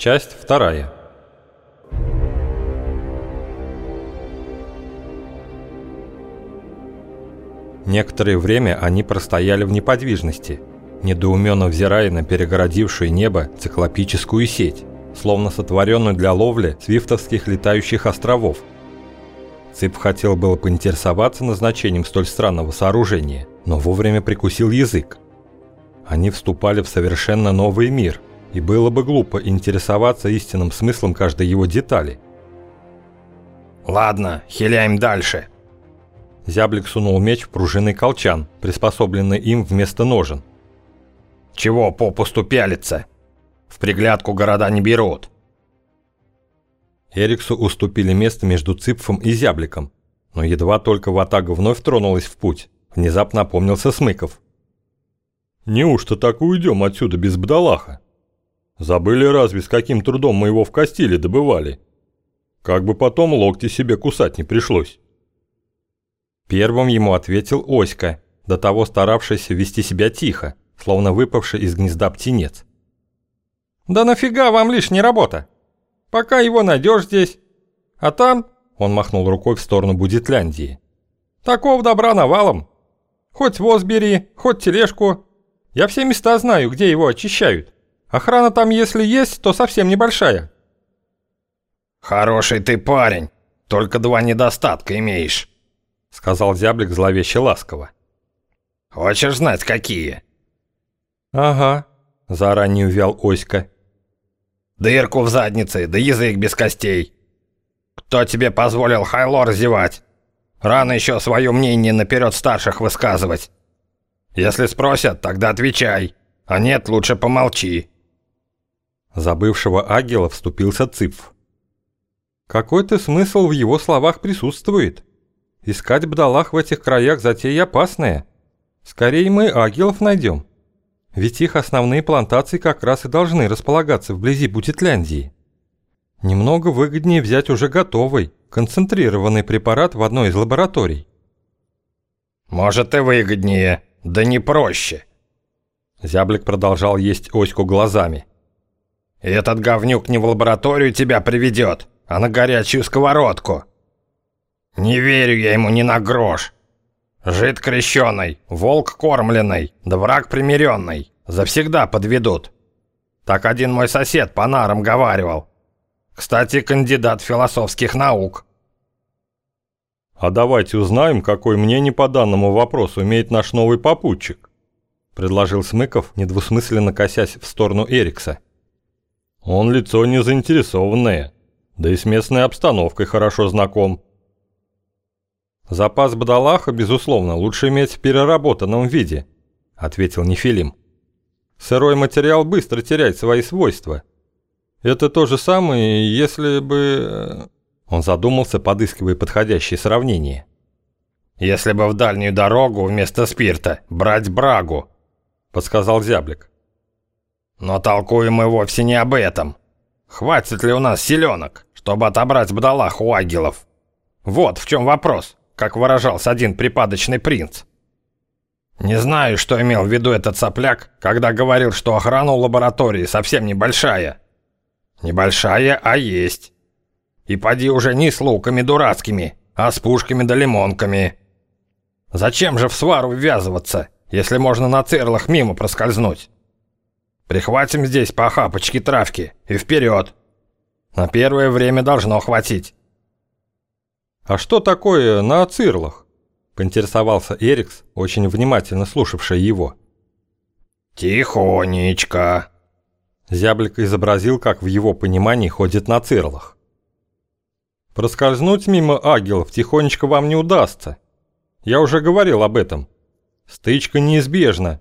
Часть вторая. Некоторое время они простояли в неподвижности, недоуменно взирая на перегородившую небо циклопическую сеть, словно сотворенную для ловли свифтовских летающих островов. Цып хотел было поинтересоваться назначением столь странного сооружения, но вовремя прикусил язык. Они вступали в совершенно новый мир – и было бы глупо интересоваться истинным смыслом каждой его детали. «Ладно, хиляем дальше». Зяблик сунул меч в пружинный колчан, приспособленный им вместо ножен. «Чего попусту пялиться? В приглядку города не берут». Эриксу уступили место между Цыпфом и Зябликом, но едва только Ватага вновь тронулась в путь, внезапно опомнился Смыков. «Неужто так уйдем отсюда без бдалаха?» Забыли разве, с каким трудом мы его в Кастиле добывали? Как бы потом локти себе кусать не пришлось. Первым ему ответил Оська, до того старавшийся вести себя тихо, словно выпавший из гнезда птенец. «Да нафига вам лишняя работа? Пока его найдешь здесь. А там...» Он махнул рукой в сторону Будетляндии. «Такого добра навалом. Хоть воз бери, хоть тележку. Я все места знаю, где его очищают. Охрана там, если есть, то совсем небольшая». «Хороший ты парень, только два недостатка имеешь», — сказал зяблик зловеще ласково. «Хочешь знать, какие?» «Ага», — заранее увял Оська. «Дырку в заднице, да язык без костей. Кто тебе позволил хайлор зевать? Рано еще свое мнение наперед старших высказывать. Если спросят, тогда отвечай, а нет, лучше помолчи». За бывшего Агила вступился Цыпф. Какой-то смысл в его словах присутствует. Искать бдалах в этих краях затея опасная. Скорее мы агилов найдем. Ведь их основные плантации как раз и должны располагаться вблизи Бутетляндии. Немного выгоднее взять уже готовый, концентрированный препарат в одной из лабораторий. «Может и выгоднее, да не проще». Зяблик продолжал есть оську глазами. Этот говнюк не в лабораторию тебя приведет, а на горячую сковородку. Не верю я ему ни на грош. Жид крещеный, волк кормленный, да враг примиренный. Завсегда подведут. Так один мой сосед по нарам говаривал. Кстати, кандидат философских наук. А давайте узнаем, какое мнение по данному вопросу имеет наш новый попутчик, предложил Смыков, недвусмысленно косясь в сторону Эрикса. Он лицо не заинтересованное, да и с местной обстановкой хорошо знаком. «Запас бадалаха, безусловно, лучше иметь в переработанном виде», – ответил Нефилим. «Сырой материал быстро теряет свои свойства. Это то же самое, если бы...» Он задумался, подыскивая подходящее сравнение. «Если бы в дальнюю дорогу вместо спирта брать брагу», – подсказал Зяблик. Но толкуем мы вовсе не об этом. Хватит ли у нас селенок, чтобы отобрать бдалах у агилов? Вот в чем вопрос, как выражался один припадочный принц. Не знаю, что имел в виду этот сопляк, когда говорил, что охрана у лаборатории совсем небольшая. Небольшая, а есть. И поди уже не с луками дурацкими, а с пушками да лимонками. Зачем же в свару ввязываться, если можно на цирлах мимо проскользнуть? Прихватим здесь по охапочке травки и вперед. На первое время должно хватить. А что такое на ацирлах? Поинтересовался Эрикс, очень внимательно слушавший его. Тихонечко. Зяблик изобразил, как в его понимании ходит на цирлах. Проскользнуть мимо агилов тихонечко вам не удастся. Я уже говорил об этом. Стычка неизбежна,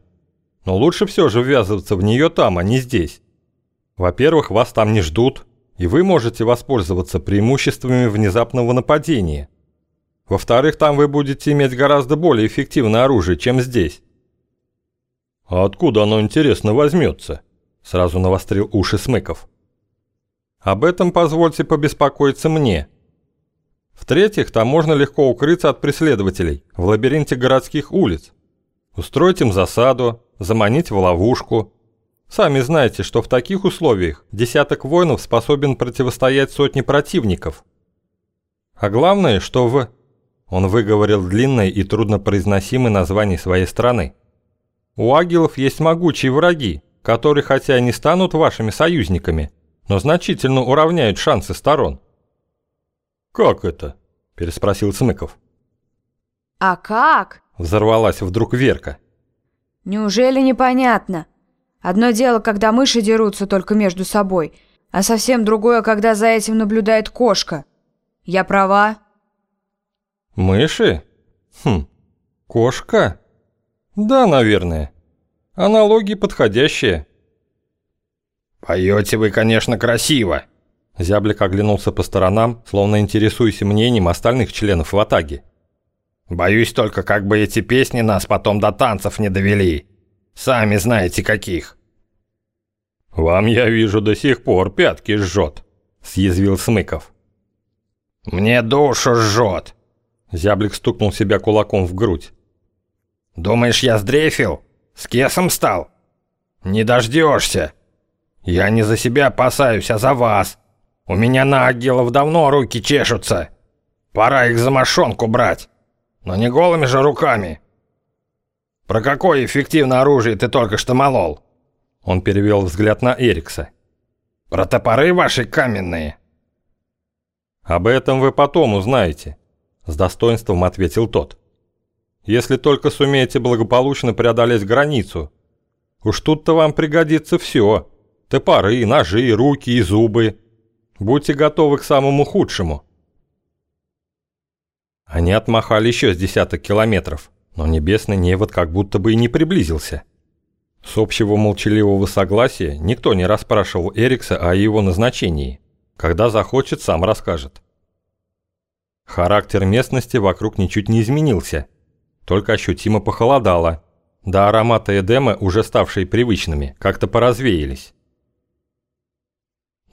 но лучше все же ввязываться в нее там, а не здесь. Во-первых, вас там не ждут, и вы можете воспользоваться преимуществами внезапного нападения. Во-вторых, там вы будете иметь гораздо более эффективное оружие, чем здесь. «А откуда оно, интересно, возьмется?» Сразу навострил уши Смыков. «Об этом позвольте побеспокоиться мне. В-третьих, там можно легко укрыться от преследователей в лабиринте городских улиц. Устроить им засаду, заманить в ловушку. Сами знаете, что в таких условиях десяток воинов способен противостоять сотне противников. А главное, что в... Он выговорил длинное и труднопроизносимое название своей страны. У агилов есть могучие враги, которые хотя и не станут вашими союзниками, но значительно уравняют шансы сторон. «Как это?» – переспросил Смыков. «А как?» – взорвалась вдруг Верка. «Неужели непонятно? Одно дело, когда мыши дерутся только между собой, а совсем другое, когда за этим наблюдает кошка. Я права?» «Мыши? Хм, кошка? Да, наверное. Аналогии подходящие». «Поете вы, конечно, красиво!» Зяблик оглянулся по сторонам, словно интересуясь мнением остальных членов Ватаги. «Боюсь только, как бы эти песни нас потом до танцев не довели. Сами знаете, каких». «Вам, я вижу, до сих пор пятки жжет», — съязвил Смыков. «Мне душу жжет!» Зяблик стукнул себя кулаком в грудь. «Думаешь, я сдрефил? С кесом стал? Не дождешься!» «Я не за себя опасаюсь, а за вас. У меня на агилов давно руки чешутся. Пора их за мошонку брать. Но не голыми же руками». «Про какое эффективное оружие ты только что молол?» Он перевел взгляд на Эрикса. «Про топоры ваши каменные?» «Об этом вы потом узнаете», — с достоинством ответил тот. «Если только сумеете благополучно преодолеть границу. Уж тут-то вам пригодится все. Топоры, ножи, руки и зубы. Будьте готовы к самому худшему. Они отмахали еще с десяток километров, но небесный невод как будто бы и не приблизился. С общего молчаливого согласия никто не расспрашивал Эрикса о его назначении. Когда захочет, сам расскажет. Характер местности вокруг ничуть не изменился, только ощутимо похолодало, да ароматы Эдема, уже ставшие привычными, как-то поразвеялись.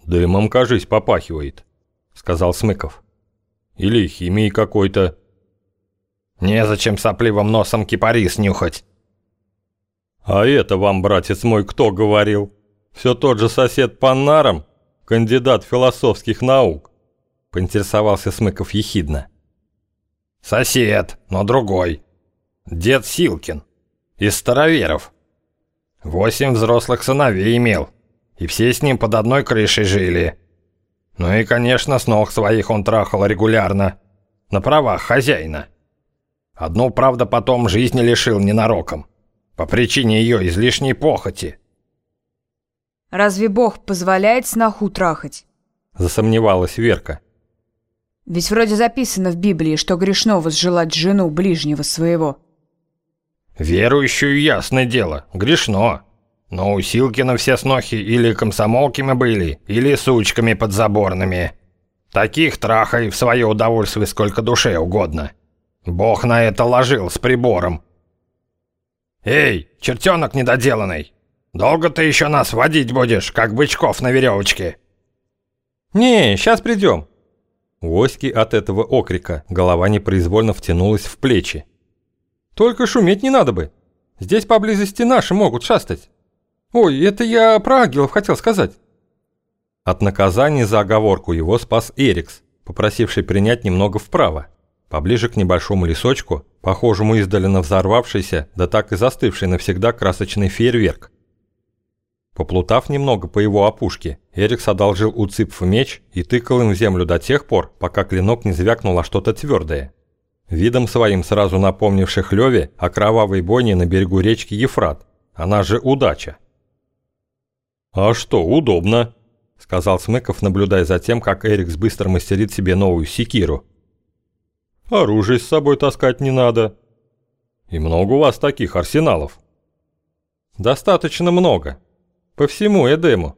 «Дымом, кажись, попахивает», — сказал Смыков. «Или химией какой-то». «Незачем сопливым носом кипарис нюхать». «А это вам, братец мой, кто говорил? Все тот же сосед Паннаром, кандидат философских наук?» — поинтересовался Смыков ехидно. «Сосед, но другой. Дед Силкин. Из староверов. Восемь взрослых сыновей имел и все с ним под одной крышей жили. Ну и, конечно, с ног своих он трахал регулярно, на правах хозяина. Одну, правда, потом жизни лишил ненароком, по причине ее излишней похоти. «Разве Бог позволяет сноху трахать?» Засомневалась Верка. «Ведь вроде записано в Библии, что грешно возжелать жену ближнего своего». «Верующую ясное дело, грешно», но у Силкина все снохи или комсомолками были, или сучками подзаборными. Таких трахай в свое удовольствие сколько душе угодно. Бог на это ложил с прибором. «Эй, чертенок недоделанный! Долго ты еще нас водить будешь, как бычков на веревочке?» «Не, сейчас придем!» У Оськи от этого окрика голова непроизвольно втянулась в плечи. «Только шуметь не надо бы. Здесь поблизости наши могут шастать». «Ой, это я про ангелов хотел сказать». От наказания за оговорку его спас Эрикс, попросивший принять немного вправо, поближе к небольшому лесочку, похожему издали на взорвавшийся, да так и застывший навсегда красочный фейерверк. Поплутав немного по его опушке, Эрикс одолжил у Цыпф меч и тыкал им в землю до тех пор, пока клинок не звякнул о что-то твердое. Видом своим сразу напомнивших Леве о кровавой бойне на берегу речки Ефрат, она же удача. «А что, удобно», — сказал Смыков, наблюдая за тем, как Эрикс быстро мастерит себе новую секиру. «Оружие с собой таскать не надо. И много у вас таких арсеналов?» «Достаточно много. По всему Эдему».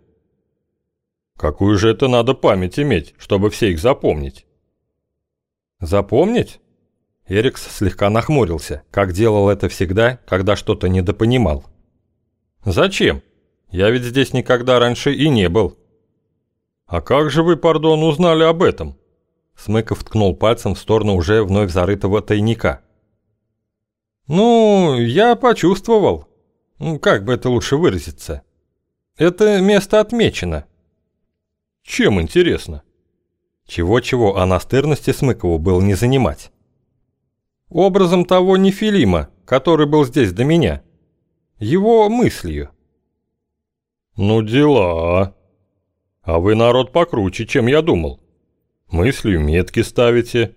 «Какую же это надо память иметь, чтобы все их запомнить?» «Запомнить?» Эрикс слегка нахмурился, как делал это всегда, когда что-то недопонимал. «Зачем?» Я ведь здесь никогда раньше и не был». «А как же вы, пардон, узнали об этом?» Смыков ткнул пальцем в сторону уже вновь зарытого тайника. «Ну, я почувствовал. Ну, как бы это лучше выразиться? Это место отмечено. Чем интересно? Чего-чего, а настырности Смыкову было не занимать. Образом того Нефилима, который был здесь до меня. Его мыслью. Ну дела. А вы народ покруче, чем я думал. Мыслью метки ставите.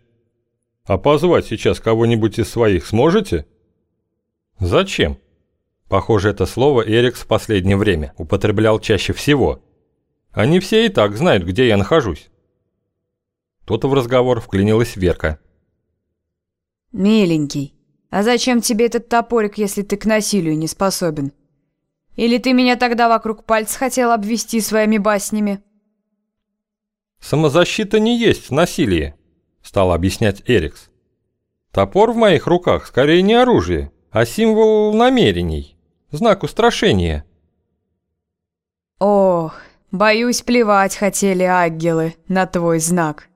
А позвать сейчас кого-нибудь из своих сможете? Зачем? Похоже, это слово Эрикс в последнее время употреблял чаще всего. Они все и так знают, где я нахожусь. Тут в разговор вклинилась Верка. «Миленький, а зачем тебе этот топорик, если ты к насилию не способен? Или ты меня тогда вокруг пальца хотел обвести своими баснями?» «Самозащита не есть насилие», — стал объяснять Эрикс. «Топор в моих руках скорее не оружие, а символ намерений, знак устрашения». «Ох, боюсь, плевать хотели ангелы на твой знак».